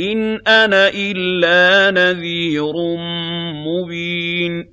إِنْ أَنَا إِلَّا نَذِيرٌ مُّبِينٌ.